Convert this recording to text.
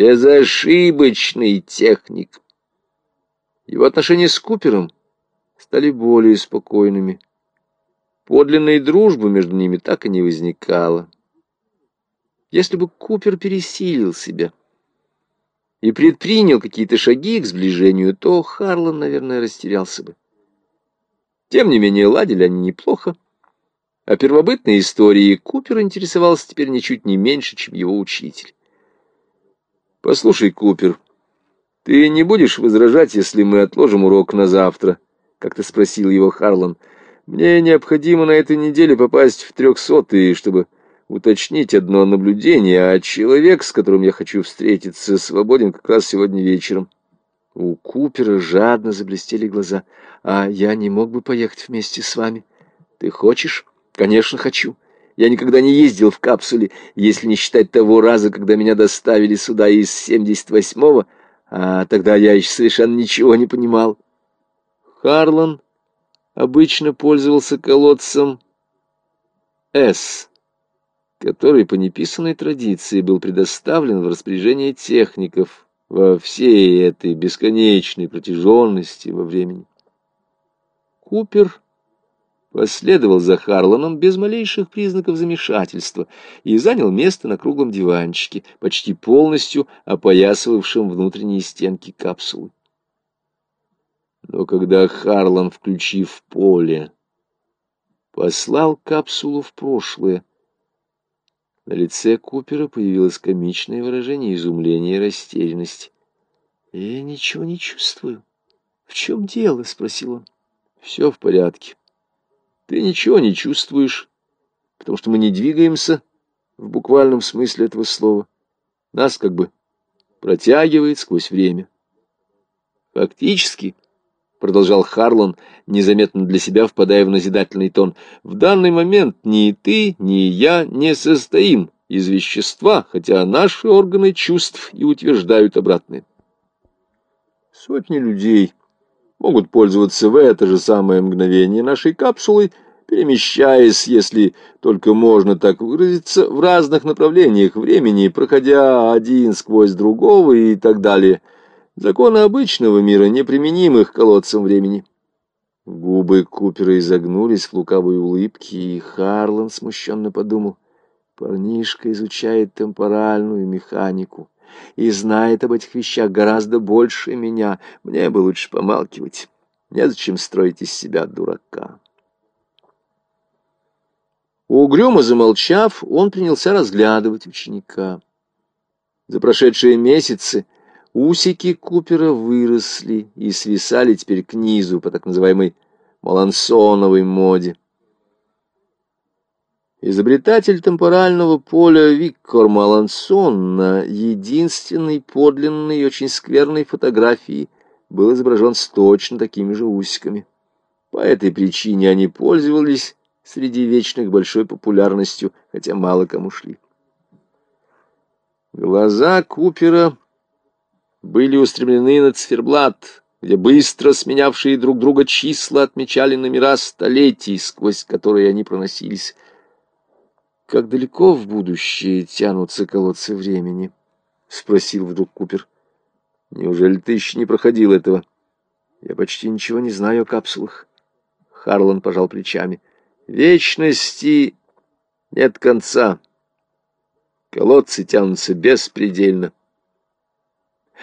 безошибочный техник. Его отношения с Купером стали более спокойными. Подлинной дружбы между ними так и не возникало. Если бы Купер пересилил себя и предпринял какие-то шаги к сближению, то Харлан, наверное, растерялся бы. Тем не менее, ладили они неплохо. А первобытной историей Купер интересовался теперь ничуть не меньше, чем его учитель. «Послушай, Купер, ты не будешь возражать, если мы отложим урок на завтра?» — как-то спросил его Харлан. «Мне необходимо на этой неделе попасть в трехсотые, чтобы уточнить одно наблюдение, а человек, с которым я хочу встретиться, свободен как раз сегодня вечером». У Купера жадно заблестели глаза. «А я не мог бы поехать вместе с вами? Ты хочешь?» «Конечно, хочу. Я никогда не ездил в капсуле, если не считать того раза, когда меня доставили сюда из 78-го, а тогда я еще совершенно ничего не понимал». Харлан обычно пользовался колодцем «С», который по неписанной традиции был предоставлен в распоряжение техников во всей этой бесконечной протяженности во времени. Купер последовал за Харланом без малейших признаков замешательства и занял место на круглом диванчике, почти полностью опоясывавшем внутренние стенки капсулы. Но когда Харлан, включив поле, послал капсулу в прошлое, на лице Купера появилось комичное выражение изумления и растерянности. «Я ничего не чувствую. В чем дело?» — спросил он. «Все в порядке. Ты ничего не чувствуешь, потому что мы не двигаемся в буквальном смысле этого слова. Нас как бы протягивает сквозь время. Фактически, продолжал Харлан, незаметно для себя впадая в назидательный тон, в данный момент ни ты, ни я не состоим из вещества, хотя наши органы чувств и утверждают обратное. Сотни людей могут пользоваться в это же самое мгновение нашей капсулой, перемещаясь, если только можно так выразиться, в разных направлениях времени, проходя один сквозь другого и так далее — Законы обычного мира, неприменимых колодцам времени. Губы Купера изогнулись в лукавой улыбке, и Харлан смущенно подумал. Парнишка изучает темпоральную механику и знает об этих вещах гораздо больше меня. Мне бы лучше помалкивать. Незачем строить из себя дурака. Угрюмо замолчав, он принялся разглядывать ученика. За прошедшие месяцы Усики Купера выросли и свисали теперь к низу по так называемой Малансоновой моде. Изобретатель темпорального поля Виктор Малансон на единственной подлинной и очень скверной фотографии был изображен с точно такими же усиками. По этой причине они пользовались среди вечных большой популярностью, хотя мало кому шли. Глаза Купера были устремлены на циферблат, где быстро сменявшие друг друга числа отмечали номера столетий, сквозь которые они проносились. «Как далеко в будущее тянутся колодцы времени?» — спросил вдруг Купер. «Неужели ты еще не проходил этого?» «Я почти ничего не знаю о капсулах». Харлан пожал плечами. «Вечности нет конца. Колодцы тянутся беспредельно».